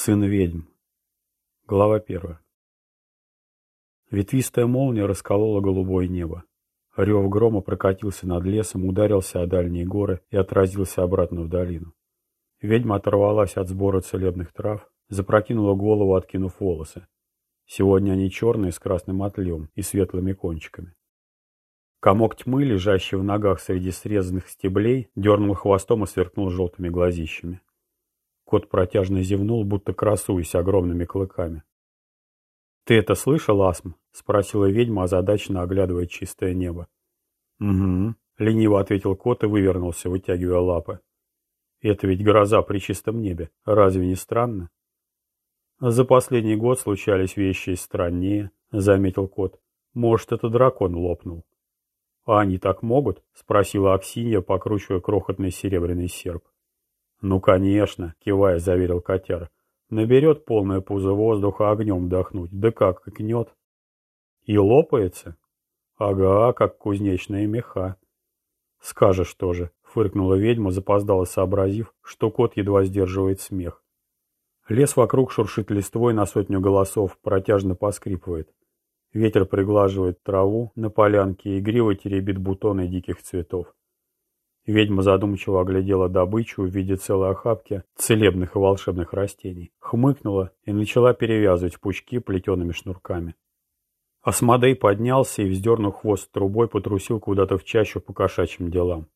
Сын ведьм. Глава первая. Ветвистая молния расколола голубое небо. Рев грома прокатился над лесом, ударился о дальние горы и отразился обратно в долину. Ведьма оторвалась от сбора целебных трав, запрокинула голову, откинув волосы. Сегодня они черные, с красным отлем и светлыми кончиками. Комок тьмы, лежащий в ногах среди срезанных стеблей, дернул хвостом и сверкнул желтыми глазищами. Кот протяжно зевнул, будто красуясь огромными клыками. «Ты это слышал, Асм?» — спросила ведьма, озадаченно оглядывая чистое небо. «Угу», — лениво ответил кот и вывернулся, вытягивая лапы. «Это ведь гроза при чистом небе. Разве не странно?» «За последний год случались вещи страннее», — заметил кот. «Может, это дракон лопнул». «А они так могут?» — спросила Аксинья, покручивая крохотный серебряный серп. «Ну, конечно», — кивая, заверил котяр. «Наберет полное пузо воздуха огнем дохнуть, да как икнет». «И лопается?» «Ага, как кузнечные меха». «Скажешь тоже», — фыркнула ведьма, запоздала сообразив, что кот едва сдерживает смех. Лес вокруг шуршит листвой на сотню голосов, протяжно поскрипывает. Ветер приглаживает траву на полянке, игриво теребит бутоны диких цветов. Ведьма задумчиво оглядела добычу в виде целой охапки целебных и волшебных растений, хмыкнула и начала перевязывать пучки плетеными шнурками. Асмодей поднялся и, вздернув хвост трубой, потрусил куда-то в чащу по кошачьим делам.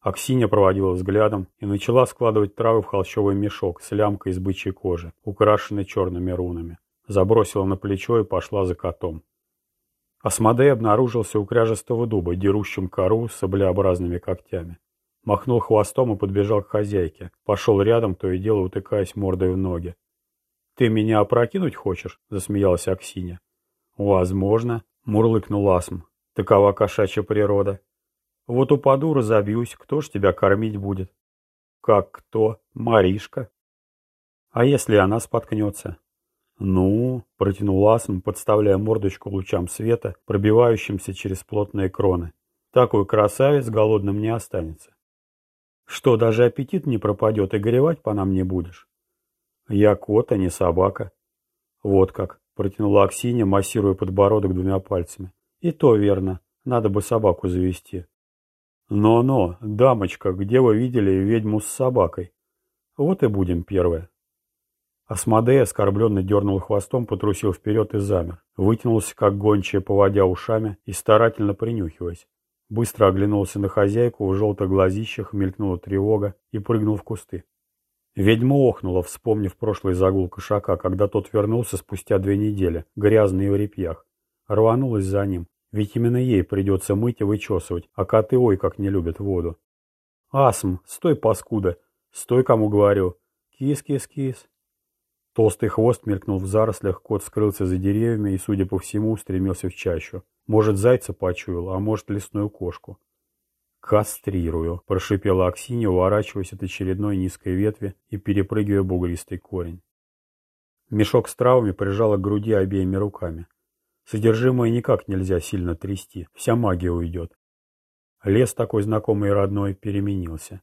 Аксинья проводила взглядом и начала складывать травы в холщовый мешок с лямкой из бычьей кожи, украшенной черными рунами. Забросила на плечо и пошла за котом. Асмодей обнаружился у кряжестого дуба, дерущим кору с саблеобразными когтями. Махнул хвостом и подбежал к хозяйке. Пошел рядом, то и дело утыкаясь мордой в ноги. «Ты меня опрокинуть хочешь?» — засмеялась Аксинья. «Возможно», — мурлыкнул Асм. «Такова кошачья природа. Вот упаду, разобьюсь, кто ж тебя кормить будет?» «Как кто? Маришка». «А если она споткнется?» «Ну?» — протянул Асм, подставляя мордочку лучам света, пробивающимся через плотные кроны. «Такой красавец голодным не останется». «Что, даже аппетит не пропадет и горевать по нам не будешь?» «Я кот, а не собака». «Вот как», — протянула Аксинья, массируя подбородок двумя пальцами. «И то верно. Надо бы собаку завести». «Но-но, дамочка, где вы видели ведьму с собакой?» «Вот и будем первые». Асмодей оскорбленно дернул хвостом, потрусил вперед и замер. Вытянулся, как гончая, поводя ушами и старательно принюхиваясь. Быстро оглянулся на хозяйку, в желтых глазищах мелькнула тревога и прыгнул в кусты. Ведьма охнула, вспомнив прошлый загул кошака, когда тот вернулся спустя две недели, грязный в репьях. Рванулась за ним, ведь именно ей придется мыть и вычесывать, а коты ой как не любят воду. «Асм, стой, паскуда! Стой, кому говорю! Кис-кис-кис!» Толстый хвост мелькнул в зарослях, кот скрылся за деревьями и, судя по всему, устремился в чащу. Может, зайца почуял, а может, лесную кошку. «Кастрирую», — прошипела Аксинья, уворачиваясь от очередной низкой ветви и перепрыгивая бугристый корень. Мешок с травами прижала к груди обеими руками. Содержимое никак нельзя сильно трясти, вся магия уйдет. Лес такой знакомый и родной переменился.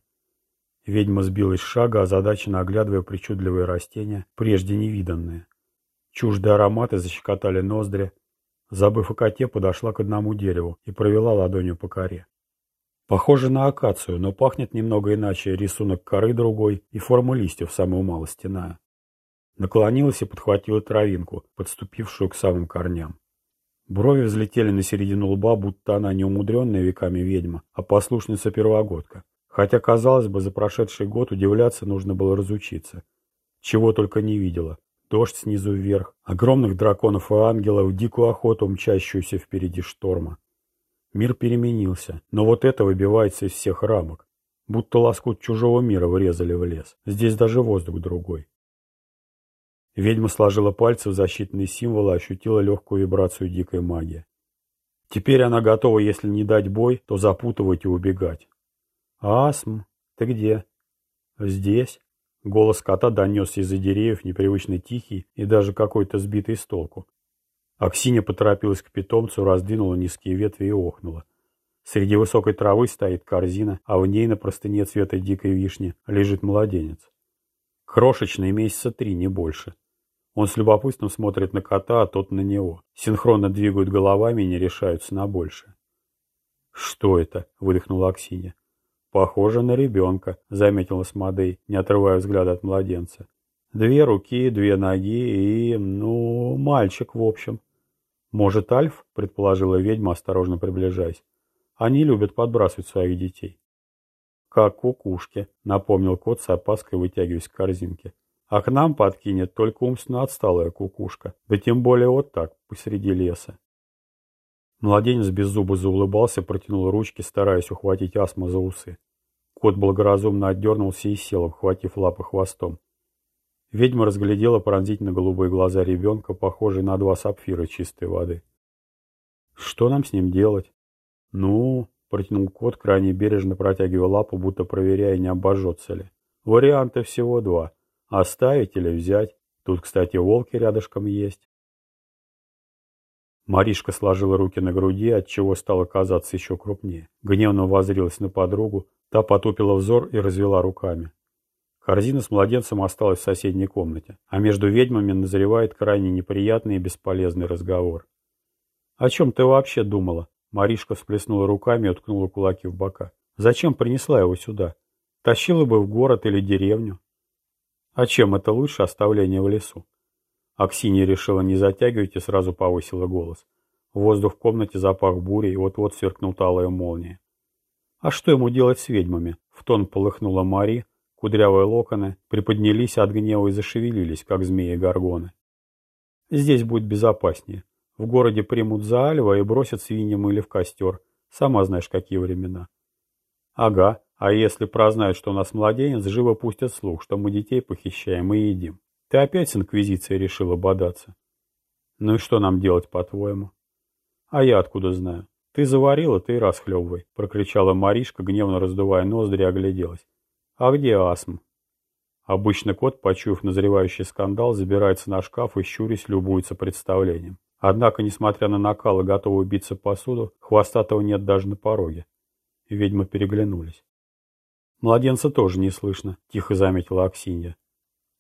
Ведьма сбилась с шага, озадаченно оглядывая причудливые растения, прежде невиданные. Чуждые ароматы защекотали ноздри. Забыв о коте, подошла к одному дереву и провела ладонью по коре. Похоже на акацию, но пахнет немного иначе, рисунок коры другой и форма листьев самого мало стеная. Наклонилась и подхватила травинку, подступившую к самым корням. Брови взлетели на середину лба, будто она не умудренная веками ведьма, а послушница-первогодка. Хотя, казалось бы, за прошедший год удивляться нужно было разучиться. Чего только не видела. Дождь снизу вверх, огромных драконов и ангелов, дикую охоту, мчащуюся впереди шторма. Мир переменился, но вот это выбивается из всех рамок. Будто лоскут чужого мира врезали в лес. Здесь даже воздух другой. Ведьма сложила пальцы в защитные символы, ощутила легкую вибрацию дикой магии. Теперь она готова, если не дать бой, то запутывать и убегать. «Асм, ты где?» «Здесь». Голос кота донесся из-за деревьев, непривычно тихий и даже какой-то сбитый с толку. Аксинья поторопилась к питомцу, раздвинула низкие ветви и охнула. Среди высокой травы стоит корзина, а в ней на простыне цвета дикой вишни лежит младенец. Крошечный месяца три, не больше. Он с любопытством смотрит на кота, а тот на него. Синхронно двигают головами и не решаются на большее. «Что это?» — выдохнула Аксинья. «Похоже на ребенка», — заметила Смодей, не отрывая взгляда от младенца. «Две руки, две ноги и... ну, мальчик, в общем». «Может, Альф?» — предположила ведьма, осторожно приближаясь. «Они любят подбрасывать своих детей». «Как кукушки», — напомнил кот с опаской, вытягиваясь к корзинке. «А к нам подкинет только умственно отсталая кукушка, да тем более вот так, посреди леса». Младенец без зуба заулыбался, протянул ручки, стараясь ухватить астма за усы. Кот благоразумно отдернулся и сел, обхватив лапы хвостом. Ведьма разглядела пронзительно голубые глаза ребенка, похожие на два сапфира чистой воды. «Что нам с ним делать?» «Ну...» — протянул кот, крайне бережно протягивая лапу, будто проверяя, не обожжется ли. «Варианты всего два. Оставить или взять. Тут, кстати, волки рядышком есть». Маришка сложила руки на груди, отчего стала казаться еще крупнее. Гневно воззрилась на подругу, та потупила взор и развела руками. Корзина с младенцем осталась в соседней комнате, а между ведьмами назревает крайне неприятный и бесполезный разговор. «О чем ты вообще думала?» Маришка всплеснула руками и уткнула кулаки в бока. «Зачем принесла его сюда? Тащила бы в город или деревню?» «А чем это лучше оставления в лесу?» Аксинья решила не затягивать и сразу повысила голос. Воздух в комнате запах бурей, вот-вот сверкнул талая молния. А что ему делать с ведьмами? В тон полыхнула Мари, кудрявые локоны приподнялись от гнева и зашевелились, как змеи-горгоны. Здесь будет безопаснее. В городе примут за Альва и бросят свиньям или в костер. Сама знаешь, какие времена. Ага, а если прознают, что у нас младенец, живо пустят слух, что мы детей похищаем и едим. Ты опять с Инквизицией решила бодаться? Ну и что нам делать, по-твоему? А я откуда знаю? Ты заварила, ты и расхлебывай, прокричала Маришка, гневно раздувая ноздри, огляделась. А где Асм? Обычно кот, почуяв назревающий скандал, забирается на шкаф и щурясь любуется представлением. Однако, несмотря на накал и готовую биться посуду, хвостатого нет даже на пороге. Ведьмы переглянулись. «Младенца тоже не слышно», — тихо заметила Аксинья.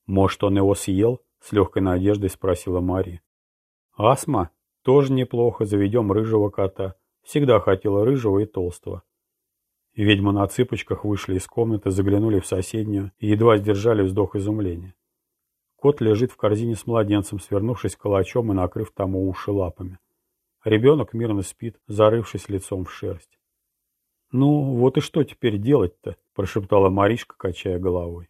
«Может, он его съел?» — с легкой надеждой спросила Мария. «Астма? Тоже неплохо, заведем рыжего кота. Всегда хотела рыжего и толстого». Ведьмы на цыпочках вышли из комнаты, заглянули в соседнюю и едва сдержали вздох изумления. Кот лежит в корзине с младенцем, свернувшись калачом и накрыв тому уши лапами. Ребенок мирно спит, зарывшись лицом в шерсть. «Ну, вот и что теперь делать-то?» – прошептала Маришка, качая головой.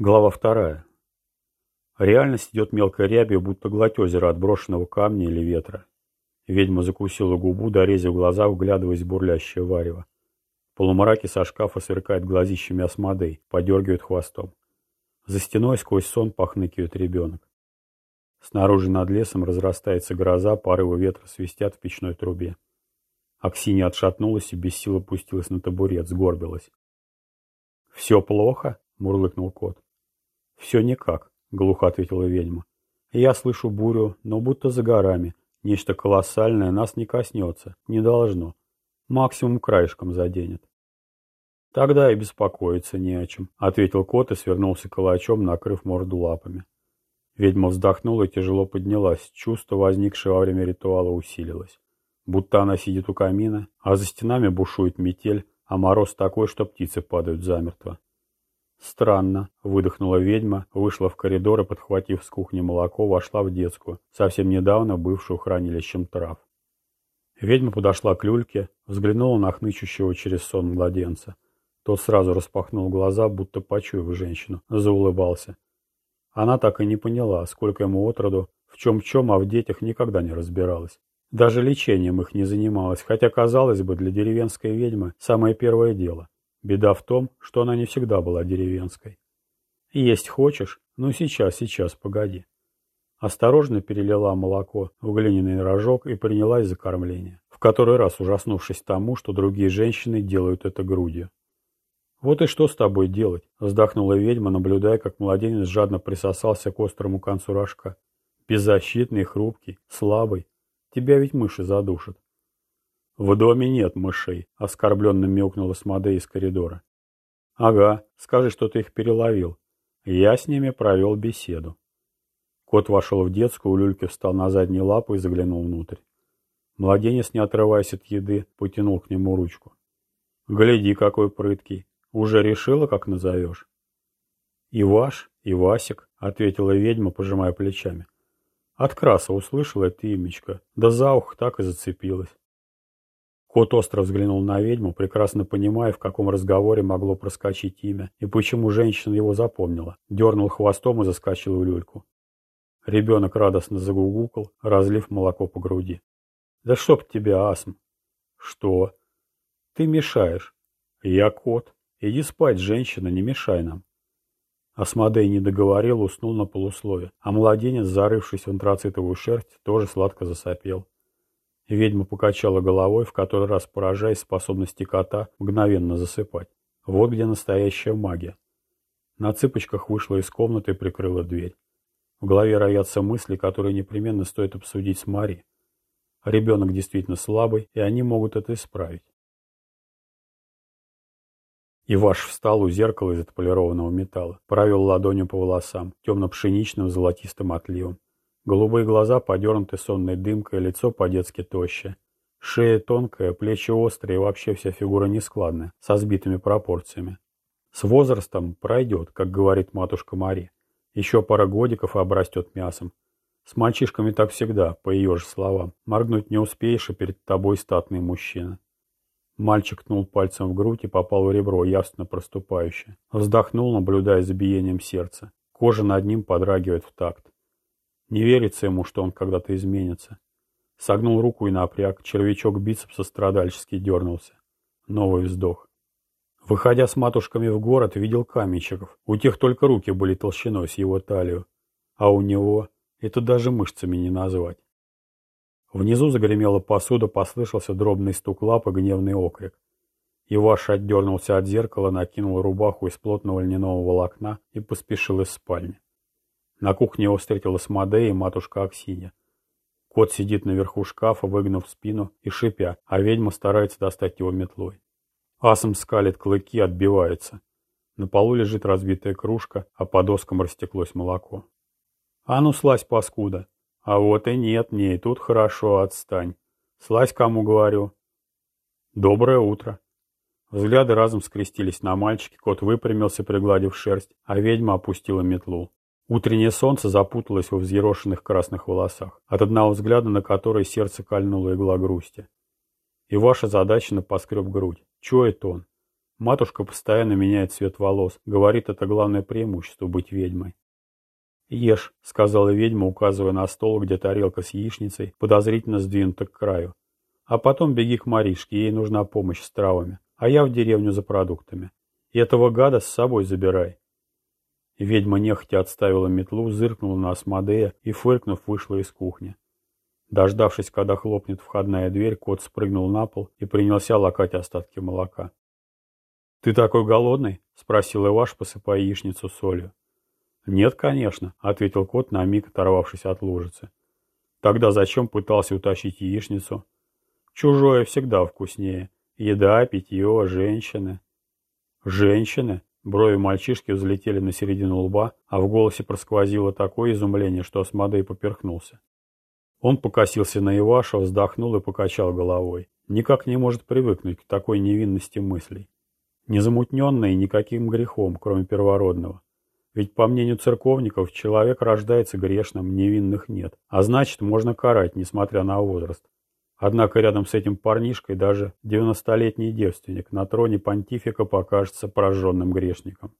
Глава вторая. Реальность идет мелкой рябью, будто гладь озера от брошенного камня или ветра. Ведьма закусила губу, дорезив глаза, вглядываясь в бурлящее варево. В полумраке со шкафа сверкает глазищами осмодей, подергивает хвостом. За стеной сквозь сон пахныкивает ребенок. Снаружи над лесом разрастается гроза, порывы ветра свистят в печной трубе. Аксинья отшатнулась и без сил опустилась на табурет, сгорбилась. «Все плохо?» — мурлыкнул кот. «Все никак», — глухо ответила ведьма. «Я слышу бурю, но будто за горами. Нечто колоссальное нас не коснется, не должно. Максимум краешком заденет». «Тогда и беспокоиться не о чем», — ответил кот и свернулся калачом, накрыв морду лапами. Ведьма вздохнула и тяжело поднялась. Чувство, возникшее во время ритуала, усилилось. Будто она сидит у камина, а за стенами бушует метель, а мороз такой, что птицы падают замертво. «Странно», — выдохнула ведьма, вышла в коридор и, подхватив с кухни молоко, вошла в детскую, совсем недавно бывшую хранилищем трав. Ведьма подошла к люльке, взглянула на хнычущего через сон младенца. Тот сразу распахнул глаза, будто почуяв женщину, заулыбался. Она так и не поняла, сколько ему отроду, в чем-чем, а в детях никогда не разбиралась. Даже лечением их не занималась, хотя, казалось бы, для деревенской ведьмы самое первое дело — Беда в том, что она не всегда была деревенской. Есть хочешь? Ну сейчас, сейчас, погоди. Осторожно перелила молоко в глиняный рожок и принялась за кормление, в который раз ужаснувшись тому, что другие женщины делают это грудью. «Вот и что с тобой делать?» – вздохнула ведьма, наблюдая, как младенец жадно присосался к острому концу рожка. «Беззащитный, хрупкий, слабый. Тебя ведь мыши задушат. «В доме нет мышей», — оскорбленно мяукнула Смодей из коридора. Ага, скажи, что ты их переловил. Я с ними провел беседу. Кот вошел в детскую, люльки встал на задние лапы и заглянул внутрь. Младенец, не отрываясь от еды, потянул к нему ручку. «Гляди, какой прыткий! Уже решила, как назовешь?» «Иваш, Ивасик», — ответила ведьма, пожимая плечами. От краса услышала это имечко, да за ухо так и зацепилась. Кот остро взглянул на ведьму, прекрасно понимая, в каком разговоре могло проскочить имя, и почему женщина его запомнила. Дернул хвостом и заскочил в люльку. Ребенок радостно загугукал, разлив молоко по груди. «Да чтоб тебя, Асм!» «Что?» «Ты мешаешь». «Я кот. Иди спать, женщина, не мешай нам». Асмодей не договорил, уснул на полуслове, а младенец, зарывшись в антрацитовую шерсть, тоже сладко засопел. Ведьма покачала головой, в который раз поражаясь способности кота мгновенно засыпать. Вот где настоящая магия. На цыпочках вышла из комнаты и прикрыла дверь. В голове роятся мысли, которые непременно стоит обсудить с Мари. Ребенок действительно слабый, и они могут это исправить. Иваш встал у зеркала из отполированного металла, провел ладонью по волосам, темно-пшеничным золотистым отливом. Голубые глаза подернуты сонной дымкой, лицо по-детски тощее. Шея тонкая, плечи острые вообще вся фигура нескладная, со сбитыми пропорциями. С возрастом пройдет, как говорит матушка Мари. Еще пара годиков и обрастет мясом. С мальчишками так всегда, по ее же словам. Моргнуть не успеешь, и перед тобой статный мужчина. Мальчик ткнул пальцем в грудь и попал в ребро, явственно проступающее. Вздохнул, наблюдая за биением сердца. Кожа над ним подрагивает в такт. Не верится ему, что он когда-то изменится. Согнул руку и напряг, червячок бицепса страдальчески дернулся. Новый вздох. Выходя с матушками в город, видел каменщиков. У тех только руки были толщиной с его талию. А у него это даже мышцами не назвать. Внизу загремела посуда, послышался дробный стук лап и гневный окрик. Иваш отдернулся от зеркала, накинул рубаху из плотного льняного волокна и поспешил из спальни. На кухне его встретилась Мадея и матушка Аксинья. Кот сидит наверху шкафа, выгнув спину и шипя, а ведьма старается достать его метлой. Асом скалит клыки, отбивается. На полу лежит разбитая кружка, а по доскам растеклось молоко. А ну слазь, паскуда. А вот и нет, не, тут хорошо, отстань. Слазь, кому говорю. Доброе утро. Взгляды разом скрестились на мальчике, кот выпрямился, пригладив шерсть, а ведьма опустила метлу. Утреннее солнце запуталось во взъерошенных красных волосах, от одного взгляда на который сердце кольнула игла грусти. И ваша задача на поскреб грудь. Чего это он? Матушка постоянно меняет цвет волос. Говорит, это главное преимущество быть ведьмой. «Ешь», — сказала ведьма, указывая на стол, где тарелка с яичницей подозрительно сдвинута к краю. «А потом беги к Маришке, ей нужна помощь с травами, а я в деревню за продуктами. И этого гада с собой забирай». Ведьма нехотя отставила метлу, зыркнула на Асмодея и, фыркнув, вышла из кухни. Дождавшись, когда хлопнет входная дверь, кот спрыгнул на пол и принялся лакать остатки молока. «Ты такой голодный?» — спросил Иваш, посыпая яичницу солью. «Нет, конечно», — ответил кот, на миг оторвавшись от лужицы. «Тогда зачем пытался утащить яичницу?» «Чужое всегда вкуснее. Еда, питье, женщины». «Женщины?» Брови мальчишки взлетели на середину лба, а в голосе просквозило такое изумление, что Асмодей поперхнулся. Он покосился на Иваша, вздохнул и покачал головой. Никак не может привыкнуть к такой невинности мыслей. Незамутненной никаким грехом, кроме первородного. Ведь, по мнению церковников, человек рождается грешным, невинных нет. А значит, можно карать, несмотря на возраст. Однако рядом с этим парнишкой даже девяностолетний девственник на троне понтифика покажется прожженным грешником.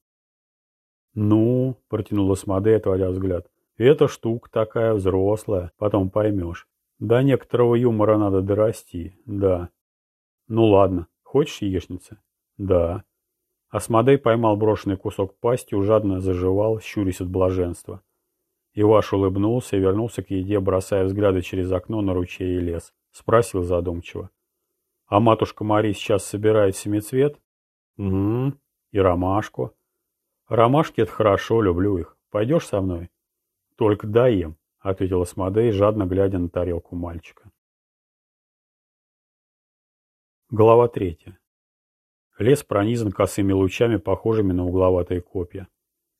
«Ну», — протянула Смодей, отводя взгляд, эта штука такая взрослая, потом поймешь. До некоторого юмора надо дорасти, да. Ну ладно, хочешь яичницы? Да. Асмодей поймал брошенный кусок пастью, жадно заживал, щурясь от блаженства. Иваш улыбнулся и вернулся к еде, бросая взгляды через окно на ручей и лес. Спросил задумчиво. А матушка Мари сейчас собирает семицвет? Угу. И ромашку. Ромашки — это хорошо, люблю их. Пойдешь со мной? «Только даем», — ответила Смодей, жадно глядя на тарелку мальчика. Глава третья. Лес пронизан косыми лучами, похожими на угловатые копья.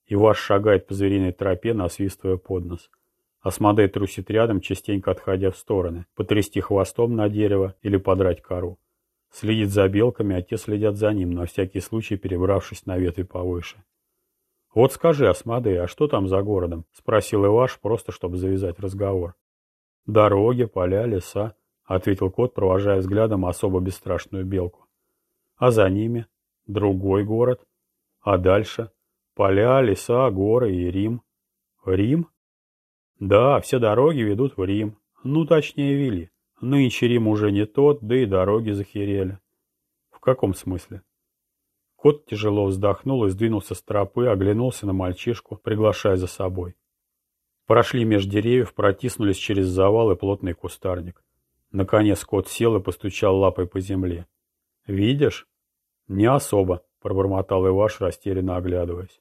Иваш шагает по звериной тропе, насвистывая под нос. Асмодей трусит рядом, частенько отходя в стороны, потрясти хвостом на дерево или подрать кору. Следит за белками, а те следят за ним, на всякий случай перебравшись на ветви повыше. «Вот скажи, Асмодей, а что там за городом?» — спросил Иваш, просто чтобы завязать разговор. «Дороги, поля, леса», — ответил кот, провожая взглядом особо бесстрашную белку. «А за ними? Другой город? А дальше? Поля, леса, горы и Рим?» «Рим?» «Да, все дороги ведут в Рим. Ну, точнее, вели. Нынче Рим уже не тот, да и дороги захерели». «В каком смысле?» Кот тяжело вздохнул и сдвинулся с тропы, оглянулся на мальчишку, приглашая за собой. Прошли меж деревьев, протиснулись через завал и плотный кустарник. Наконец кот сел и постучал лапой по земле. «Видишь?» «Не особо», — пробормотал Иваш, растерянно оглядываясь.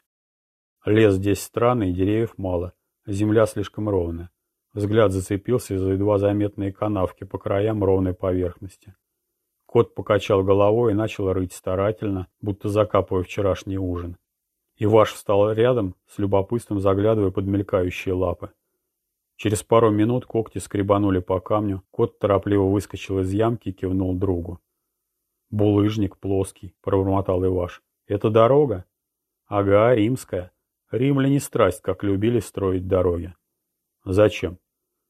Лес здесь странный, деревьев мало, земля слишком ровная. Взгляд зацепился за едва заметные канавки по краям ровной поверхности. Кот покачал головой и начал рыть старательно, будто закапывая вчерашний ужин. Иваш встал рядом, с любопытством заглядывая под мелькающие лапы. Через пару минут когти скребанули по камню, кот торопливо выскочил из ямки и кивнул другу. «Булыжник плоский», — пробормотал Иваш. «Это дорога?» «Ага, римская. Римляне страсть, как любили строить дороги». «Зачем?»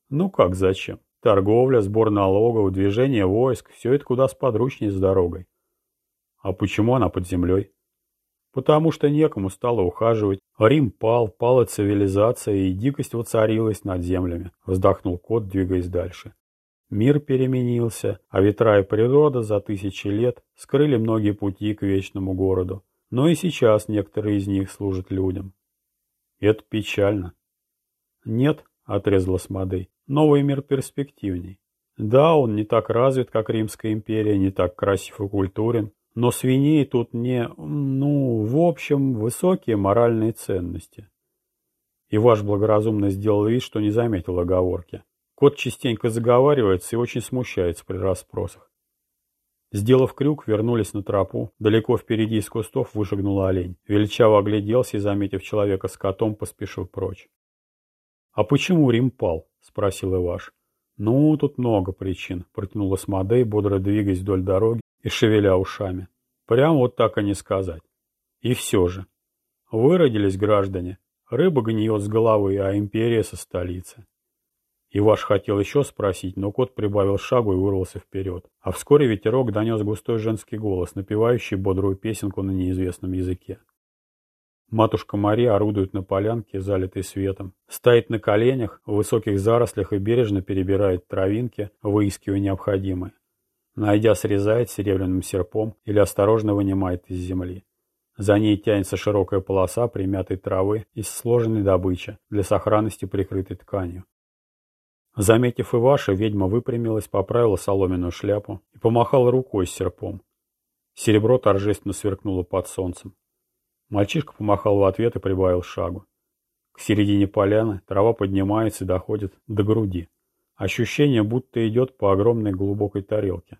«Ну как зачем? Торговля, сбор налогов, движение войск — все это куда сподручнее с дорогой». «А почему она под землей?» потому что некому стало ухаживать. Рим пал, пала цивилизация, и дикость воцарилась над землями, вздохнул кот, двигаясь дальше. Мир переменился, а ветра и природа за тысячи лет скрыли многие пути к вечному городу. Но и сейчас некоторые из них служат людям. Это печально. Нет, отрезала Смодей, новый мир перспективней. Да, он не так развит, как Римская империя, не так красив и культурен, но свиней тут не, ну, в общем, высокие моральные ценности. И ваш благоразумно сделал вид, что не заметил оговорки. Кот частенько заговаривается и очень смущается при расспросах. Сделав крюк, вернулись на тропу. Далеко впереди из кустов вышагнул олень. Величаво огляделся и, заметив человека с котом, поспешил прочь. «А почему Рим пал?» — спросил Иваш. «Ну, тут много причин», — протянула Смодей, бодро двигаясь вдоль дороги и шевеля ушами. Прям вот так и не сказать. И все же. Выродились граждане. Рыба гниет с головы, а империя со столицы. Иваш хотел еще спросить, но кот прибавил шагу и вырвался вперед. А вскоре ветерок донес густой женский голос, напевающий бодрую песенку на неизвестном языке. Матушка Мария орудует на полянке, залитой светом. Стоит на коленях, в высоких зарослях и бережно перебирает травинки, выискивая необходимое. Найдя, срезает серебряным серпом или осторожно вынимает из земли. За ней тянется широкая полоса примятой травы из сложенной добычи, для сохранности прикрытой тканью. Заметив Иваша, ведьма выпрямилась, поправила соломенную шляпу и помахала рукой с серпом. Серебро торжественно сверкнуло под солнцем. Мальчишка помахал в ответ и прибавил шагу. К середине поляны трава поднимается и доходит до груди. Ощущение, будто идет по огромной глубокой тарелке.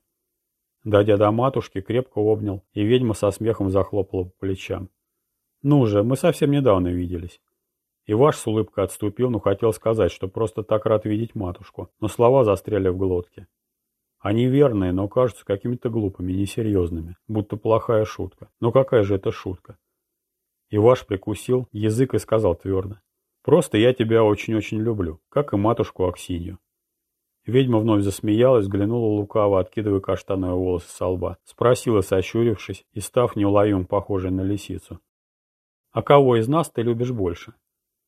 Дойдя до матушки, крепко обнял, и ведьма со смехом захлопала по плечам. «Ну же, мы совсем недавно виделись». Иваш с улыбкой отступил, но хотел сказать, что просто так рад видеть матушку, но слова застряли в глотке. Они верные, но кажутся какими-то глупыми, несерьезными, будто плохая шутка. Но какая же это шутка? Иваш прикусил язык и сказал твердо. «Просто я тебя очень-очень люблю, как и матушку Аксинью. Ведьма вновь засмеялась, взглянула лукаво, откидывая каштановые волосы со лба. Спросила, сощурившись и став неуловимо похожей на лисицу. «А кого из нас ты любишь больше?»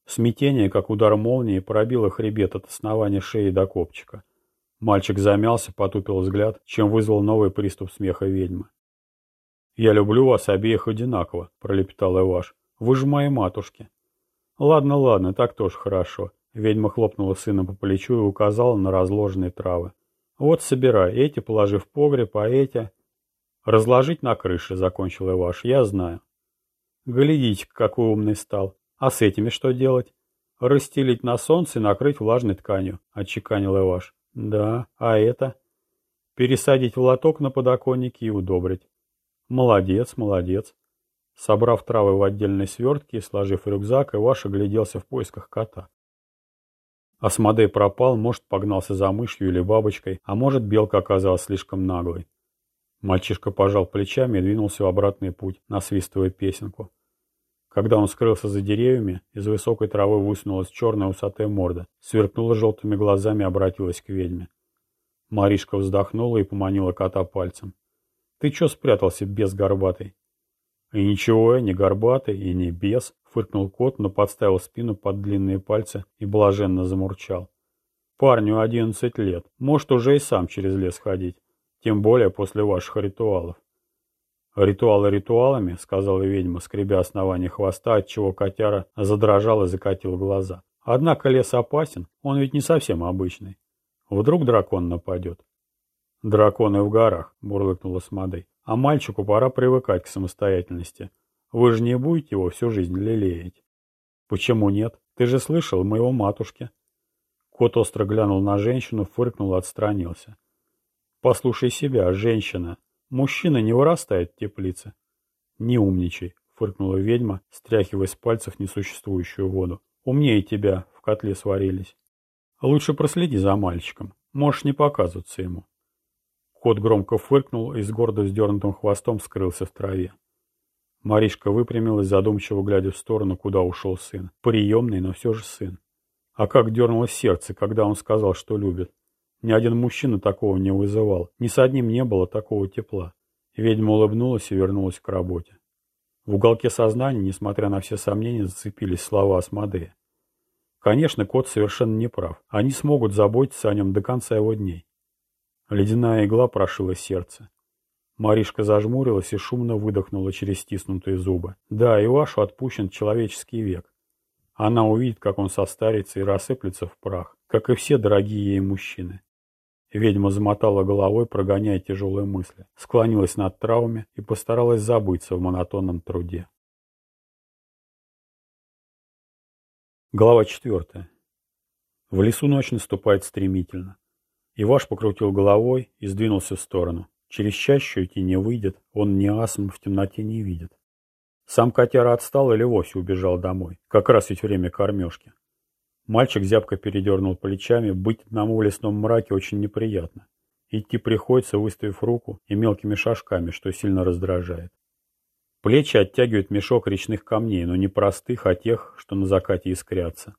Смятение, как удар молнии, пробило хребет от основания шеи до копчика. Мальчик замялся, потупил взгляд, чем вызвал новый приступ смеха ведьмы. «Я люблю вас обеих одинаково», — пролепетал Иваш. «Вы же мои матушки». «Ладно, ладно, так тоже хорошо. Ведьма хлопнула сына по плечу и указала на разложенные травы. «Вот собирай, эти положи в погреб, а эти...» «Разложить на крыше», — закончил Иваш, — «я знаю». «Глядите, какой умный стал. А с этими что делать?» «Расстелить на солнце и накрыть влажной тканью», — отчеканил Иваш. «Да, а это?» «Пересадить в лоток на подоконнике и удобрить». Молодец, молодец. Собрав травы в отдельной свертке и сложив рюкзак, Иваш огляделся в поисках кота. Асмодей пропал, может, погнался за мышью или бабочкой, а может, белка оказалась слишком наглой. Мальчишка пожал плечами и двинулся в обратный путь, насвистывая песенку. Когда он скрылся за деревьями, из высокой травы высунулась черная усатая морда, сверкнула желтыми глазами и обратилась к ведьме. Маришка вздохнула и поманила кота пальцем. «Ты чё спрятался, без горбатый?» «И ничего я не горбатый, и не без», — фыркнул кот, но подставил спину под длинные пальцы и блаженно замурчал. «Парню одиннадцать лет, может уже и сам через лес ходить, тем более после ваших ритуалов». «Ритуалы ритуалами», — сказала ведьма, скребя основание хвоста, отчего котяра задрожал и закатил глаза. «Однако лес опасен, он ведь не совсем обычный. Вдруг дракон нападет?» «Драконы в горах», — бурлыкнула Смодей. «А мальчику пора привыкать к самостоятельности. Вы же не будете его всю жизнь лелеять». «Почему нет? Ты же слышал моего матушки». Кот остро глянул на женщину, фыркнул и отстранился. «Послушай себя, женщина. Мужчина не вырастает в теплице. Не умничай, фыркнула ведьма, стряхивая с пальцев несуществующую воду. Умнее тебя в котле сварились. Лучше проследи за мальчиком. Можешь не показываться ему. Кот громко фыркнул и с гордо вздернутым хвостом скрылся в траве. Маришка выпрямилась, задумчиво глядя в сторону, куда ушел сын. Приемный, но все же сын. А как дернулось сердце, когда он сказал, что любит. Ни один мужчина такого не вызывал. Ни с одним не было такого тепла. Ведьма улыбнулась и вернулась к работе. В уголке сознания, несмотря на все сомнения, зацепились слова Асмодея. Конечно, кот совершенно не прав. Они смогут заботиться о нем до конца его дней. Ледяная игла прошила сердце. Маришка зажмурилась и шумно выдохнула через стиснутые зубы. Да, и вашу отпущен человеческий век. Она увидит, как он состарится и рассыплется в прах, как и все дорогие ей мужчины. Ведьма замотала головой, прогоняя тяжелые мысли, склонилась над травами и постаралась забыться в монотонном труде. Глава четвертая. В лесу ночь наступает стремительно. Иваш покрутил головой и сдвинулся в сторону. Через чащу идти не выйдет, он ни асм в темноте не видит. Сам котяра отстал или вовсе убежал домой. Как раз ведь время кормежки. Мальчик зябко передернул плечами, быть одному в лесном мраке очень неприятно. Идти приходится, выставив руку и мелкими шажками, что сильно раздражает. Плечи оттягивают мешок речных камней, но не простых, а тех, что на закате искрятся.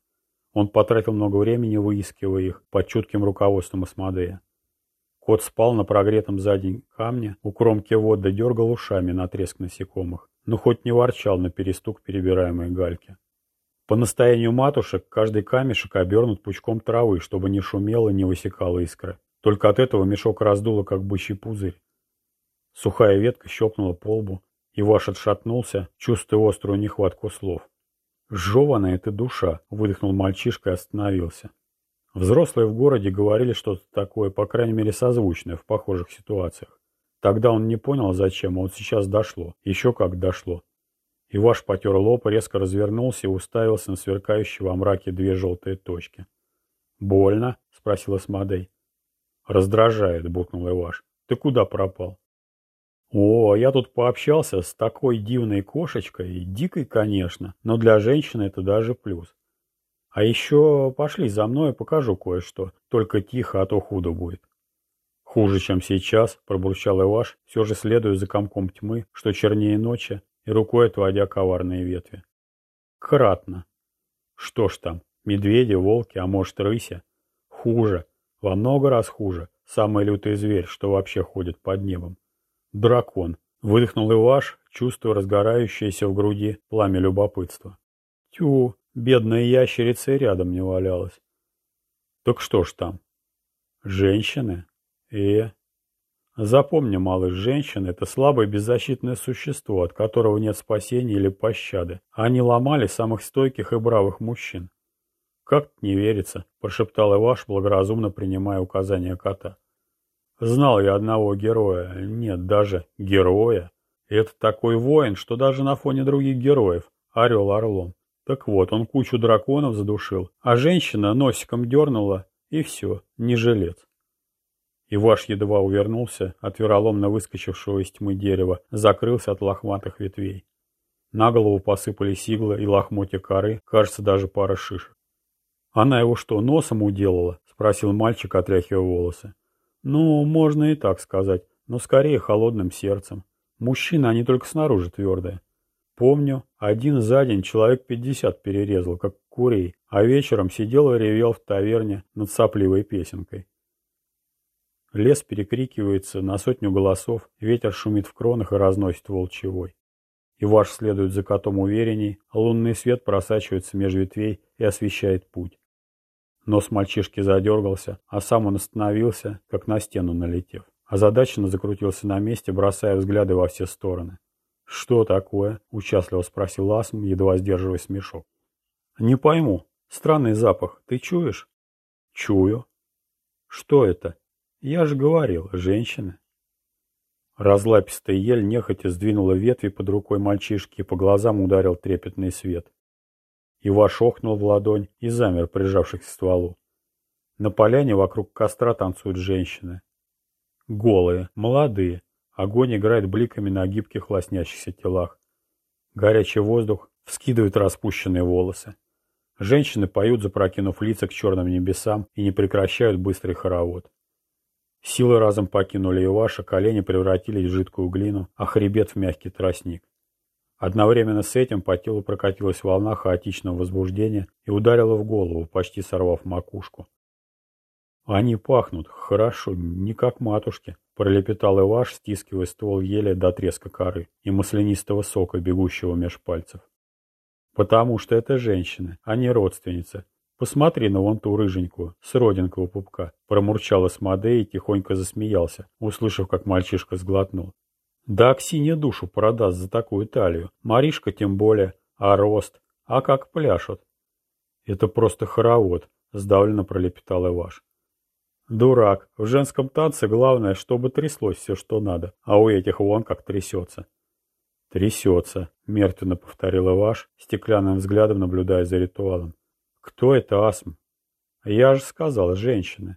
Он потратил много времени, выискивая их под чутким руководством Асмодея. Кот спал на прогретом за день камне, у кромки воды дергал ушами на треск насекомых, но хоть не ворчал на перестук перебираемой гальки. По настоянию матушек каждый камешек обернут пучком травы, чтобы не шумело не высекала искра. Только от этого мешок раздуло, как бычий пузырь. Сухая ветка щелкнула по лбу, и Ваш отшатнулся, чувствуя острую нехватку слов. «Жеваная ты душа!» — выдохнул мальчишка и остановился. Взрослые в городе говорили что-то такое, по крайней мере, созвучное в похожих ситуациях. Тогда он не понял, зачем, а вот сейчас дошло. Еще как дошло. Иваш потер лоб, резко развернулся и уставился на сверкающие во мраке две желтые точки. «Больно?» — спросила Смодей. «Раздражает», — буркнул Иваш. «Ты куда пропал?» «О, я тут пообщался с такой дивной кошечкой, дикой, конечно, но для женщины это даже плюс. А еще пошли за мной, покажу кое-что, только тихо, а то худо будет». «Хуже, чем сейчас», — пробурчал Иваш, все же следуя за комком тьмы, что чернее ночи, и рукой отводя коварные ветви. Кратно. Что ж там, медведи, волки, а может рыся? Хуже, во много раз хуже. Самый лютый зверь, что вообще ходит под небом. Дракон. Выдохнул Иваш, чувствуя разгорающееся в груди пламя любопытства. Тю, бедная ящерица и рядом не валялась. Так что ж там? Женщины? Э, Запомни, малыш, женщина – это слабое беззащитное существо, от которого нет спасения или пощады. Они ломали самых стойких и бравых мужчин. «Как не верится», – прошептал Иваш, благоразумно принимая указания кота. «Знал я одного героя. Нет, даже героя. Это такой воин, что даже на фоне других героев. Орел орлом. Так вот, он кучу драконов задушил, а женщина носиком дернула, и все, не жилец. Иваш едва увернулся от вероломно выскочившего из тьмы дерева, закрылся от лохматых ветвей. На голову посыпались иглы и лохмотья коры, кажется, даже пара шишек. «Она его что, носом уделала?» — спросил мальчик, отряхивая волосы. «Ну, можно и так сказать, но скорее холодным сердцем. Мужчины, они только снаружи твердые. Помню, один за день человек пятьдесят перерезал, как курей, а вечером сидел и ревел в таверне над сопливой песенкой. Лес перекрикивается на сотню голосов, ветер шумит в кронах и разносит волчевой. И ваш следует за котом уверенней, а лунный свет просачивается меж ветвей и освещает путь. Нос мальчишки задергался, а сам он остановился, как на стену налетев. Озадаченно закрутился на месте, бросая взгляды во все стороны. «Что такое?» – участливо спросил Асм, едва сдерживая смешок. «Не пойму. Странный запах. Ты чуешь?» «Чую». «Что это?» Я же говорил, женщины. Разлапистая ель нехотя сдвинула ветви под рукой мальчишки и по глазам ударил трепетный свет. Иваш охнул в ладонь и замер, прижавшись к стволу. На поляне вокруг костра танцуют женщины. Голые, молодые. Огонь играет бликами на гибких лоснящихся телах. Горячий воздух вскидывает распущенные волосы. Женщины поют, запрокинув лица к черным небесам, и не прекращают быстрый хоровод. Силы разом покинули Иваша, колени превратились в жидкую глину, а хребет в мягкий тростник. Одновременно с этим по телу прокатилась волна хаотичного возбуждения и ударила в голову, почти сорвав макушку. «Они пахнут. Хорошо, не как матушки», — пролепетал Иваш, стискивая ствол ели до треска коры и маслянистого сока, бегущего меж пальцев. «Потому что это женщины, а не родственницы, «Посмотри на вон ту рыженькую, с родинкого пупка», — промурчал Асмодей и тихонько засмеялся, услышав, как мальчишка сглотнул. «Да Аксинья душу продаст за такую талию, Маришка тем более, а рост, а как пляшут». «Это просто хоровод», — сдавленно пролепетал Иваш. «Дурак, в женском танце главное, чтобы тряслось все, что надо, а у этих вон как трясется». «Трясется», — мертвенно повторил Иваш, стеклянным взглядом наблюдая за ритуалом. Кто это Асм? Я же сказал, женщины.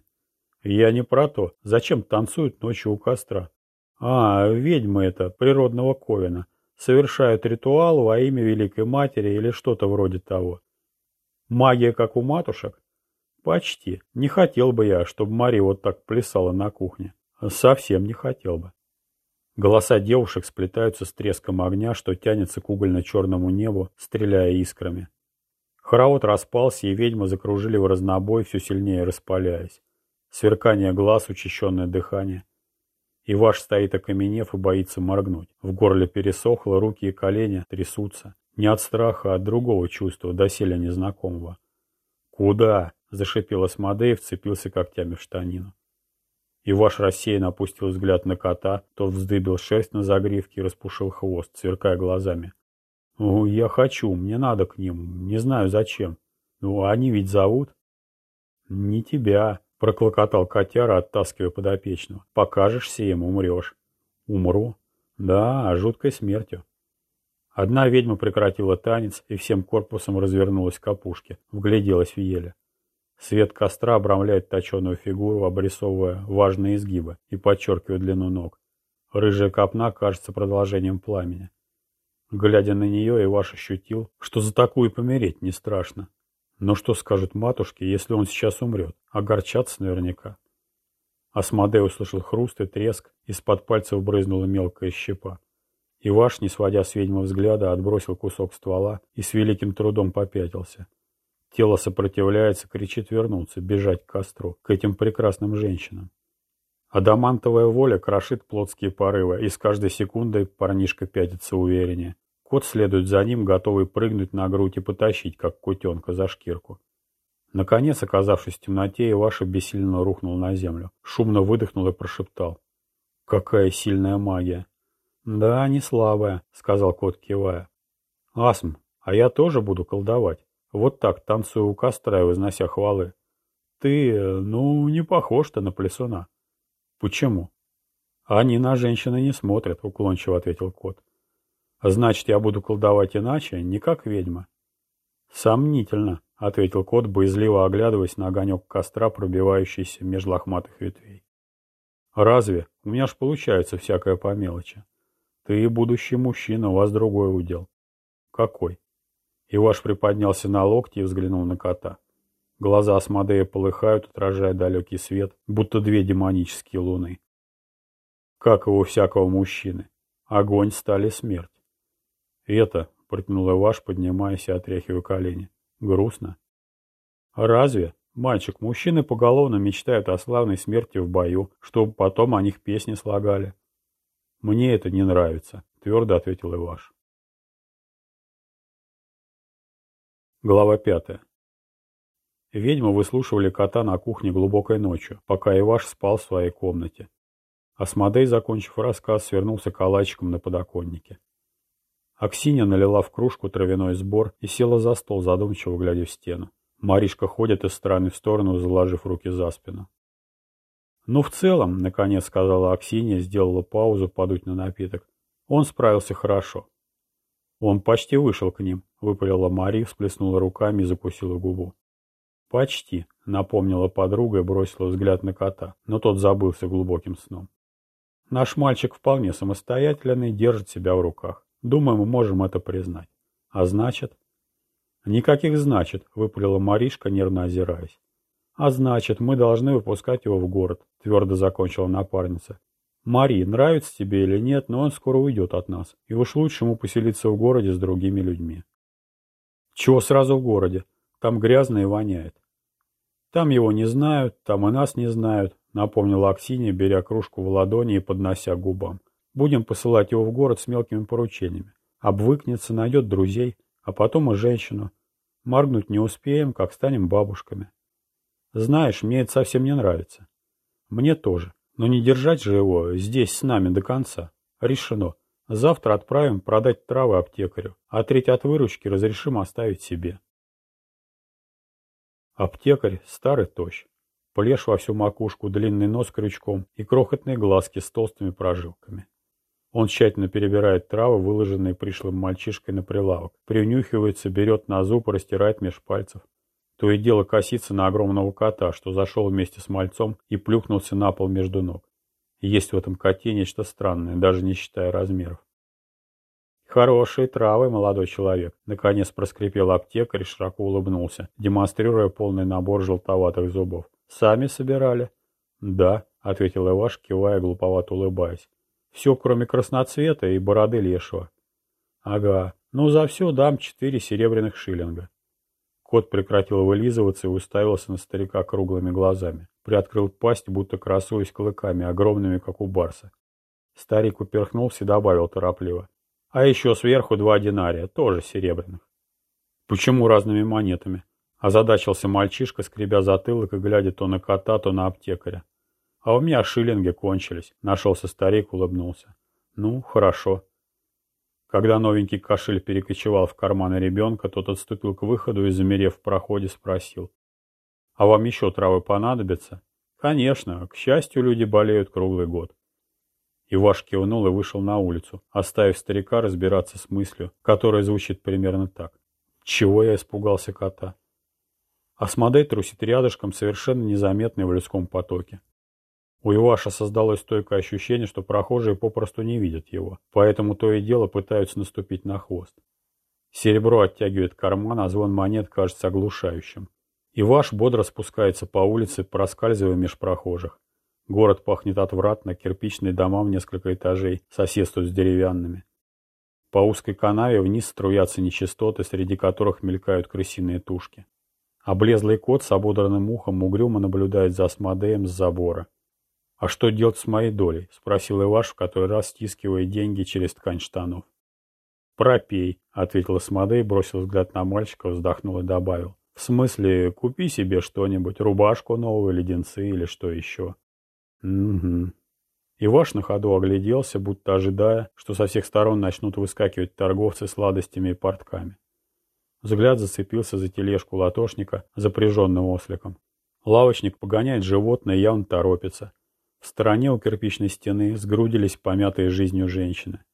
Я не про то. Зачем танцуют ночью у костра? А, ведьмы это, природного ковена. Совершают ритуал во имя Великой Матери или что-то вроде того. Магия, как у матушек? Почти. Не хотел бы я, чтобы Мария вот так плясала на кухне. Совсем не хотел бы. Голоса девушек сплетаются с треском огня, что тянется к угольно-черному небу, стреляя искрами. Хоровод распался, и ведьмы закружили в разнобой, все сильнее распаляясь. Сверкание глаз, учащенное дыхание. Иваш стоит окаменев и боится моргнуть. В горле пересохло, руки и колени трясутся. Не от страха, а от другого чувства, доселе незнакомого. «Куда?» – зашипел Асмодей, вцепился когтями в штанину. Иваш рассеянно опустил взгляд на кота, тот вздыбил шерсть на загривке и распушил хвост, сверкая глазами. Ну, я хочу, мне надо к ним, не знаю зачем. Ну, они ведь зовут. Не тебя, проклокотал котяра, оттаскивая подопечного. Покажешься им, умрешь. Умру? Да, жуткой смертью. Одна ведьма прекратила танец и всем корпусом развернулась к опушке, вгляделась в еле. Свет костра обрамляет точеную фигуру, обрисовывая важные изгибы и подчеркивая длину ног. Рыжая копна кажется продолжением пламени. Глядя на нее, Иваш ощутил, что за такую помереть не страшно. Но что скажут матушке, если он сейчас умрет? Огорчаться наверняка. Асмодей услышал хруст и треск, из-под пальцев брызнула мелкая щепа. Иваш, не сводя с ведьмы взгляда, отбросил кусок ствола и с великим трудом попятился. Тело сопротивляется, кричит вернуться, бежать к костру, к этим прекрасным женщинам. Адамантовая воля крошит плотские порывы, и с каждой секундой парнишка пятится увереннее. Кот следует за ним, готовый прыгнуть на грудь и потащить, как котенка, за шкирку. Наконец, оказавшись в темноте, Иваша бессильно рухнул на землю. Шумно выдохнул и прошептал. «Какая сильная магия!» «Да, не слабая», — сказал кот, кивая. «Асм, а я тоже буду колдовать. Вот так, танцую у костра и вознося хвалы. Ты, ну, не похож ты на плесуна». «Почему?» «Они на женщины не смотрят», — уклончиво ответил кот. Значит, я буду колдовать иначе, не как ведьма. Сомнительно, ответил кот, боязливо оглядываясь на огонек костра, пробивающийся меж лохматых ветвей. Разве? У меня ж получается всякое по мелочи. Ты будущий мужчина, у вас другой удел. Какой? Иваш приподнялся на локти и взглянул на кота. Глаза Асмодея полыхают, отражая далекий свет, будто две демонические луны. Как и у всякого мужчины. Огонь, стали смерть. Это, протянул Иваш, поднимаясь и отряхивая колени. Грустно. Разве? Мальчик, мужчины поголовно мечтают о славной смерти в бою, чтобы потом о них песни слагали. Мне это не нравится, твердо ответил Иваш. Глава пятая. Ведьмы выслушивали кота на кухне глубокой ночью, пока Иваш спал в своей комнате. Асмодей, закончив рассказ, свернулся калачиком на подоконнике. Аксинья налила в кружку травяной сбор и села за стол, задумчиво глядя в стену. Маришка ходит из стороны в сторону, заложив руки за спину. «Ну, в целом», — наконец сказала Аксинья, сделала паузу подуть на напиток. «Он справился хорошо». «Он почти вышел к ним», — выпалила Мари, всплеснула руками и закусила губу. «Почти», — напомнила подруга и бросила взгляд на кота, но тот забылся глубоким сном. «Наш мальчик вполне самостоятельный, держит себя в руках. Думаю, мы можем это признать. А значит...» «Никаких значит», — выпалила Маришка, нервно озираясь. «А значит, мы должны выпускать его в город», — твердо закончила напарница. «Мари, нравится тебе или нет, но он скоро уйдет от нас, и уж лучше ему поселиться в городе с другими людьми». «Чего сразу в городе? Там грязно и воняет». «Там его не знают, там и нас не знают», — напомнила Аксинья, беря кружку в ладони и поднося губам. «Будем посылать его в город с мелкими поручениями. Обвыкнется, найдет друзей, а потом и женщину. Моргнуть не успеем, как станем бабушками. Знаешь, мне это совсем не нравится. Мне тоже. Но не держать же его здесь с нами до конца. Решено. Завтра отправим продать травы аптекарю, а треть от выручки разрешим оставить себе. Аптекарь старый тощ. Плешь во всю макушку, длинный нос крючком и крохотные глазки с толстыми прожилками. Он тщательно перебирает травы, выложенные пришлым мальчишкой на прилавок, принюхивается, берет на зуб, растирает меж пальцев. То и дело косится на огромного кота, что зашел вместе с мальцом и плюхнулся на пол между ног. Есть в этом коте нечто странное, даже не считая размеров. «Хорошие травы, молодой человек», — наконец проскрипел аптекарь и широко улыбнулся, демонстрируя полный набор желтоватых зубов. «Сами собирали?» «Да», — ответил Иваш, кивая, глуповато улыбаясь. Все, кроме красноцвета и бороды лешего. Ага, ну за все дам четыре серебряных шиллинга. Кот прекратил вылизываться и уставился на старика круглыми глазами. Приоткрыл пасть, будто красуясь клыками, огромными, как у барса. Старик уперхнулся и добавил торопливо. А еще сверху два динария, тоже серебряных. Почему разными монетами? Озадачился мальчишка, скребя затылок и глядя то на кота, то на аптекаря. А у меня шиллинги кончились. Нашелся старик, улыбнулся. Ну, хорошо. Когда новенький кошель перекочевал в карманы ребенка, тот отступил к выходу и, замерев в проходе, спросил. А вам еще травы понадобятся? Конечно, к счастью, люди болеют круглый год. Иваш кивнул и вышел на улицу, оставив старика разбираться с мыслью, которая звучит примерно так. Чего я испугался кота? Асмодей трусит рядышком, совершенно незаметный в людском потоке. У Иваша создалось стойкое ощущение, что прохожие попросту не видят его, поэтому то и дело пытаются наступить на хвост. Серебро оттягивает карман, а звон монет кажется оглушающим. Иваш бодро спускается по улице, проскальзывая меж прохожих. Город пахнет отвратно, кирпичные дома в несколько этажей соседствуют с деревянными. По узкой канаве вниз струятся нечистоты, среди которых мелькают крысиные тушки. Облезлый кот с ободранным ухом угрюмо наблюдает за Асмодеем с забора. «А что делать с моей долей?» — спросил Иваш, в который раз стискивая деньги через ткань штанов. «Пропей», — ответил Смодей, бросил взгляд на мальчика, вздохнул и добавил. «В смысле, купи себе что-нибудь, рубашку новую, леденцы или что еще». «Угу». Иваш на ходу огляделся, будто ожидая, что со всех сторон начнут выскакивать торговцы сладостями и портками. Взгляд зацепился за тележку латошника, запряженным осликом. Лавочник погоняет животное явно торопится. В стороне у кирпичной стены сгрудились помятые жизнью женщины.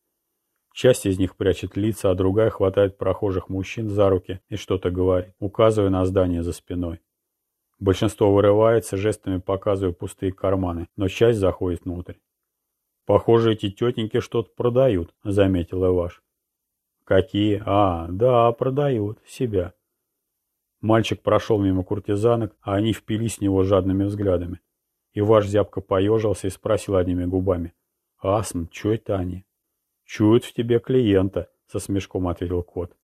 Часть из них прячет лица, а другая хватает прохожих мужчин за руки и что-то говорит, указывая на здание за спиной. Большинство вырывается, жестами показывая пустые карманы, но часть заходит внутрь. «Похоже, эти тетеньки что-то продают», — заметил Иваш. «Какие? А, да, продают. Себя». Мальчик прошел мимо куртизанок, а они впились в него жадными взглядами. Иваш зябко поежился и спросил одними губами. «Асм, чё это они?» «Чуют в тебе клиента», — со смешком ответил кот.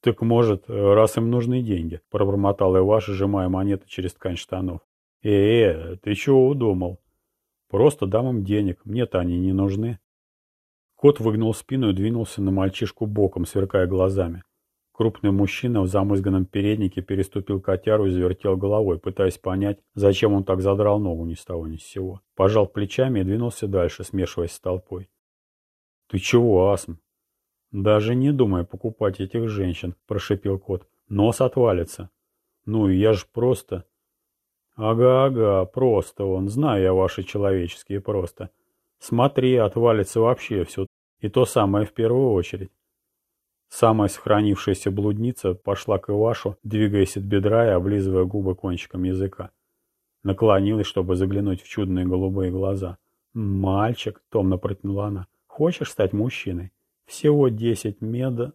«Так, может, раз им нужны деньги», — пробормотал Иваш, сжимая монеты через ткань штанов. «Э-э, ты чего удумал?» «Просто дам им денег, мне-то они не нужны». Кот выгнул спину и двинулся на мальчишку боком, сверкая глазами. Крупный мужчина в замызганном переднике переступил котяру и завертел головой, пытаясь понять, зачем он так задрал ногу ни с того ни с сего. Пожал плечами и двинулся дальше, смешиваясь с толпой. «Ты чего, Асм?» «Даже не думай покупать этих женщин», — прошипел кот. «Нос отвалится». «Ну, я ж просто...» «Ага-ага, просто он, знаю я ваши человеческие просто. Смотри, отвалится вообще все, и то самое в первую очередь». Самая сохранившаяся блудница пошла к Ивашу, двигаясь от бедра и облизывая губы кончиком языка. Наклонилась, чтобы заглянуть в чудные голубые глаза. «Мальчик», — томно протянула она, — «хочешь стать мужчиной?» Всего десять меда.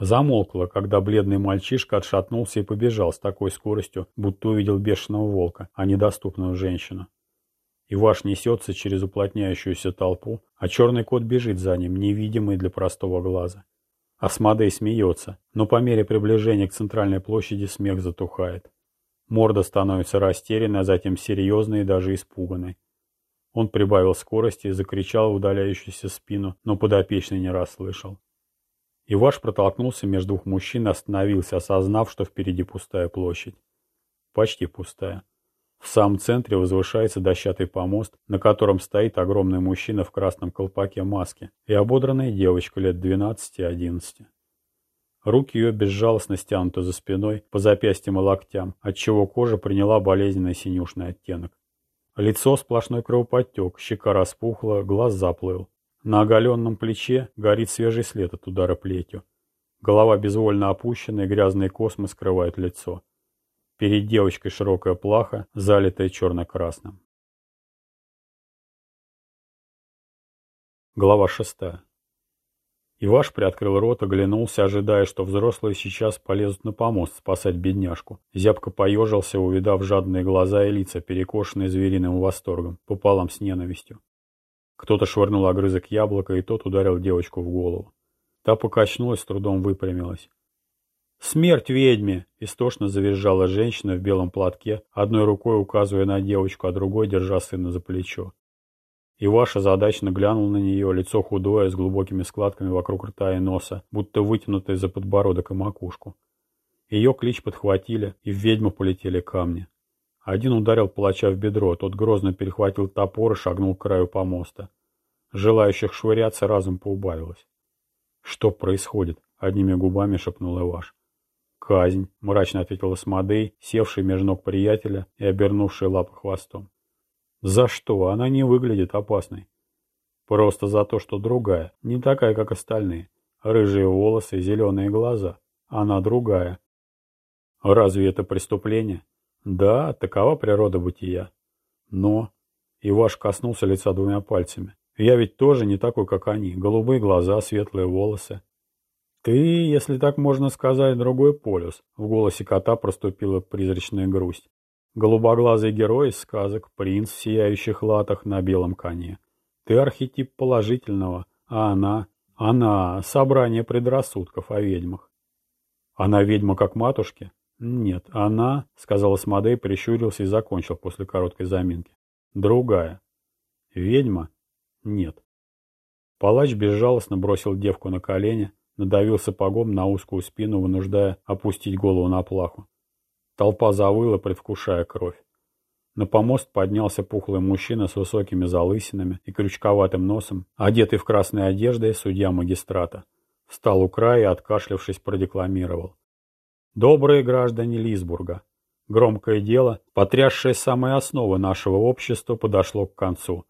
Замолкла, когда бледный мальчишка отшатнулся и побежал с такой скоростью, будто увидел бешеного волка, а недоступную женщину. Иваш несется через уплотняющуюся толпу, а черный кот бежит за ним, невидимый для простого глаза. Асмодей смеется, но по мере приближения к центральной площади смех затухает. Морда становится растерянной, а затем серьезной и даже испуганной. Он прибавил скорости и закричал в удаляющуюся спину, но подопечный не расслышал. Иваш протолкнулся между двух мужчин и остановился, осознав, что впереди пустая площадь. Почти пустая. В самом центре возвышается дощатый помост, на котором стоит огромный мужчина в красном колпаке маски и ободранная девочка лет 12-11. Руки ее безжалостно стянуты за спиной, по запястьям и локтям, отчего кожа приняла болезненный синюшный оттенок. Лицо сплошной кровоподтек, щека распухла, глаз заплыл. На оголенном плече горит свежий след от удара плетью. Голова безвольно опущена, и грязные космы скрывают лицо. Перед девочкой широкая плаха, залитая черно-красным. Глава шестая. Иваш приоткрыл рот, оглянулся, ожидая, что взрослые сейчас полезут на помост спасать бедняжку. Зябко поежился, увидав жадные глаза и лица, перекошенные звериным восторгом, пополам с ненавистью. Кто-то швырнул огрызок яблока, и тот ударил девочку в голову. Та покачнулась, с трудом выпрямилась. «Смерть ведьме!» — истошно завизжала женщина в белом платке, одной рукой указывая на девочку, а другой держа сына за плечо. Иваша задачно глянул на нее, лицо худое, с глубокими складками вокруг рта и носа, будто вытянутое за подбородок и макушку. Ее клич подхватили, и в ведьму полетели камни. Один ударил палача в бедро, тот грозно перехватил топор и шагнул к краю помоста. Желающих швыряться разум поубавилось. «Что происходит?» — одними губами шепнул Иваш. «Казнь», — мрачно ответил Асмодей, севший между ног приятеля и обернувший лапы хвостом. За что? Она не выглядит опасной. Просто за то, что другая, не такая, как остальные. Рыжие волосы, зеленые глаза. Она другая. Разве это преступление? Да, такова природа бытия. Но... Иваш коснулся лица двумя пальцами. Я ведь тоже не такой, как они. Голубые глаза, светлые волосы. Ты, если так можно сказать, другой полюс. В голосе кота проступила призрачная грусть. Голубоглазый герой из сказок, принц в сияющих латах на белом коне. Ты архетип положительного, а она... Она — собрание предрассудков о ведьмах. Она ведьма как матушки? Нет, она, — сказал Смодей, прищурился и закончил после короткой заминки. Другая. Ведьма? Нет. Палач безжалостно бросил девку на колени, надавил сапогом на узкую спину, вынуждая опустить голову на плаху. Толпа завыла, предвкушая кровь. На помост поднялся пухлый мужчина с высокими залысинами и крючковатым носом, одетый в красной одежды судья магистрата. Встал у края и, откашлявшись, продекламировал. «Добрые граждане Лисбурга! Громкое дело, потрясшее самые основы нашего общества, подошло к концу.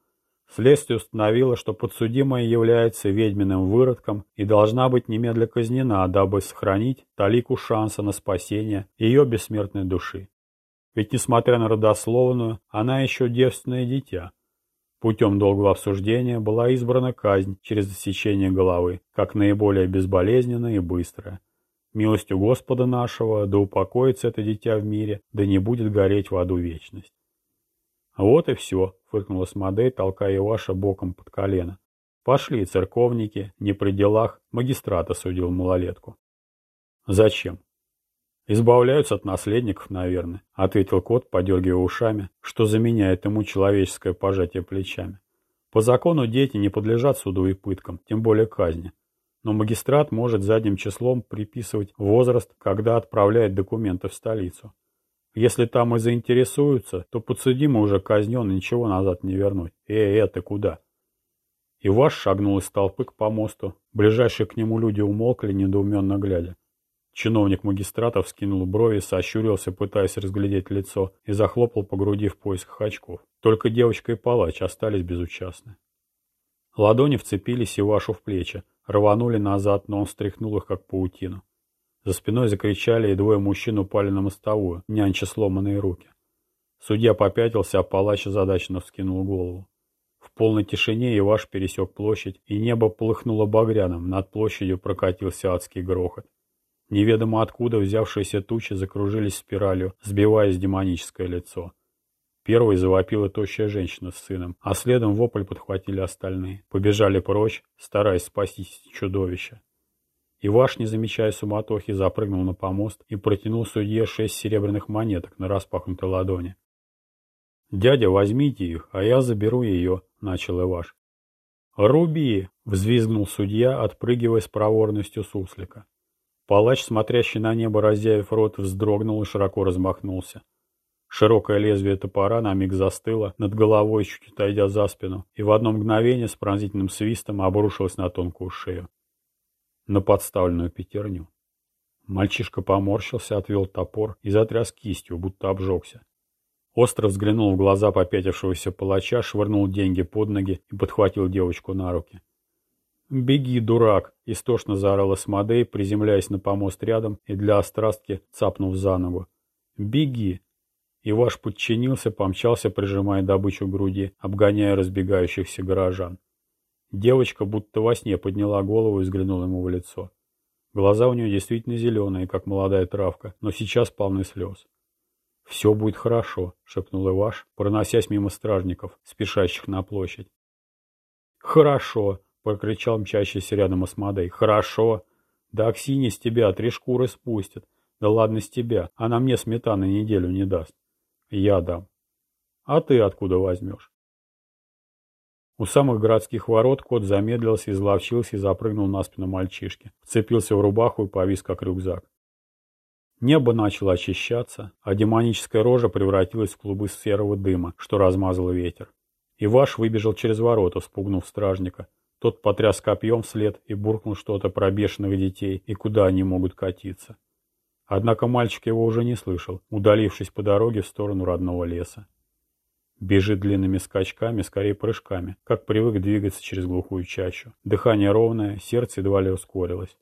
Следствие установило, что подсудимая является ведьминым выродком и должна быть немедля казнена, дабы сохранить талику шанса на спасение ее бессмертной души. Ведь, несмотря на родословную, она еще девственное дитя. Путем долгого обсуждения была избрана казнь через отсечение головы, как наиболее безболезненная и быстрая. Милостью Господа нашего, да упокоится это дитя в мире, да не будет гореть в аду вечность. Вот и все, фыркнула Смодей, толкая Иваша боком под колено. Пошли, церковники, не при делах, магистрата судил малолетку. Зачем? «Избавляются от наследников, наверное», — ответил кот, подергивая ушами, что заменяет ему человеческое пожатие плечами. «По закону дети не подлежат суду и пыткам, тем более казни. Но магистрат может задним числом приписывать возраст, когда отправляет документы в столицу. Если там и заинтересуются, то подсудимый уже казнен, ничего назад не вернуть. Эй, это куда?» Иваш шагнул из толпы к помосту. Ближайшие к нему люди умолкли, недоуменно глядя. Чиновник магистрата вскинул брови, сощурился, пытаясь разглядеть лицо, и захлопал по груди в поисках очков. Только девочка и палач остались безучастны. Ладони вцепились Ивашу в плечи, рванули назад, но он стряхнул их, как паутину. За спиной закричали, и двое мужчин упали на мостовую, нянча сломанные руки. Судья попятился, а палач задачно вскинул голову. В полной тишине Иваш пересек площадь, и небо полыхнуло багряным, над площадью прокатился адский грохот. Неведомо откуда взявшиеся тучи закружились спиралью, сбивая с демоническое лицо. Первой завопила тощая женщина с сыном, а следом вопль подхватили остальные. Побежали прочь, стараясь спасти чудовище. Иваш, не замечая суматохи, запрыгнул на помост и протянул судье шесть серебряных монеток на распахнутой ладони. «Дядя, возьмите их, а я заберу ее», — начал Иваш. «Руби!» — взвизгнул судья, отпрыгивая с проворностью суслика. Палач, смотрящий на небо, разъявив рот, вздрогнул и широко размахнулся. Широкое лезвие топора на миг застыло, над головой чуть отойдя за спину, и в одно мгновение с пронзительным свистом обрушилось на тонкую шею. На подставленную пятерню. Мальчишка поморщился, отвел топор и затряс кистью, будто обжегся. Остро взглянул в глаза попятившегося палача, швырнул деньги под ноги и подхватил девочку на руки. «Беги, дурак!» — истошно заорала Смодей, приземляясь на помост рядом и для острастки цапнув за ногу. «Беги!» Иваш подчинился, помчался, прижимая добычу к груди, обгоняя разбегающихся горожан. Девочка будто во сне подняла голову и взглянула ему в лицо. Глаза у нее действительно зеленые, как молодая травка, но сейчас полны слез. «Все будет хорошо», — шепнул Иваш, проносясь мимо стражников, спешащих на площадь. «Хорошо», прокричал мчащийся рядом Асмодей. «Хорошо. Да Аксинья с тебя три шкуры спустит. Да ладно с тебя, она мне сметаны неделю не даст. Я дам. А ты откуда возьмешь?» У самых городских ворот кот замедлился, изловчился и запрыгнул на спину мальчишки. Вцепился в рубаху и повис, как рюкзак. Небо начало очищаться, а демоническая рожа превратилась в клубы серого дыма, что размазал ветер. Иваш выбежал через ворота, спугнув стражника. Тот потряс копьем вслед и буркнул что-то про бешеных детей и куда они могут катиться. Однако мальчик его уже не слышал, удалившись по дороге в сторону родного леса. Бежит длинными скачками, скорее прыжками, как привык двигаться через глухую чащу. Дыхание ровное, сердце едва ли ускорилось.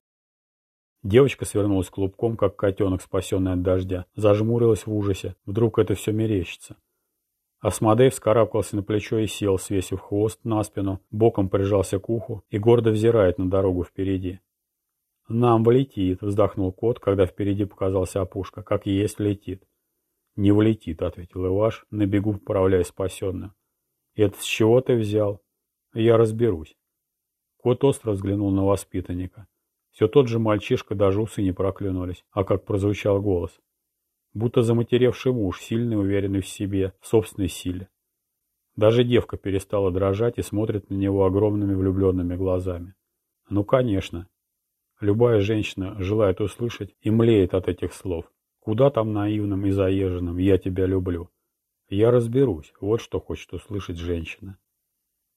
Девочка свернулась клубком, как котенок, спасенный от дождя, зажмурилась в ужасе. Вдруг это все мерещится. Асмодей вскарабкался на плечо и сел, свесив хвост на спину, боком прижался к уху и гордо взирает на дорогу впереди. «Нам влетит», — вздохнул кот, когда впереди показался опушка. «Как есть летит». «Не влетит», — ответил Иваш, на бегу поправляя спасенную. «Это с чего ты взял?» «Я разберусь». Кот остро взглянул на воспитанника. Все тот же мальчишка, даже усы не проклюнулись. А как прозвучал голос будто заматеревший муж, сильный, уверенный в себе, в собственной силе. Даже девка перестала дрожать и смотрит на него огромными влюбленными глазами. Ну, конечно. Любая женщина желает услышать и млеет от этих слов. Куда там наивным и заезженным «я тебя люблю». Я разберусь, вот что хочет услышать женщина.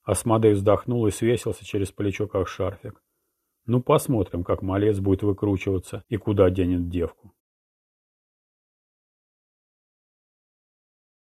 Асмодей вздохнул и свесился через плечо, как шарфик. Ну, посмотрим, как малец будет выкручиваться и куда денет девку.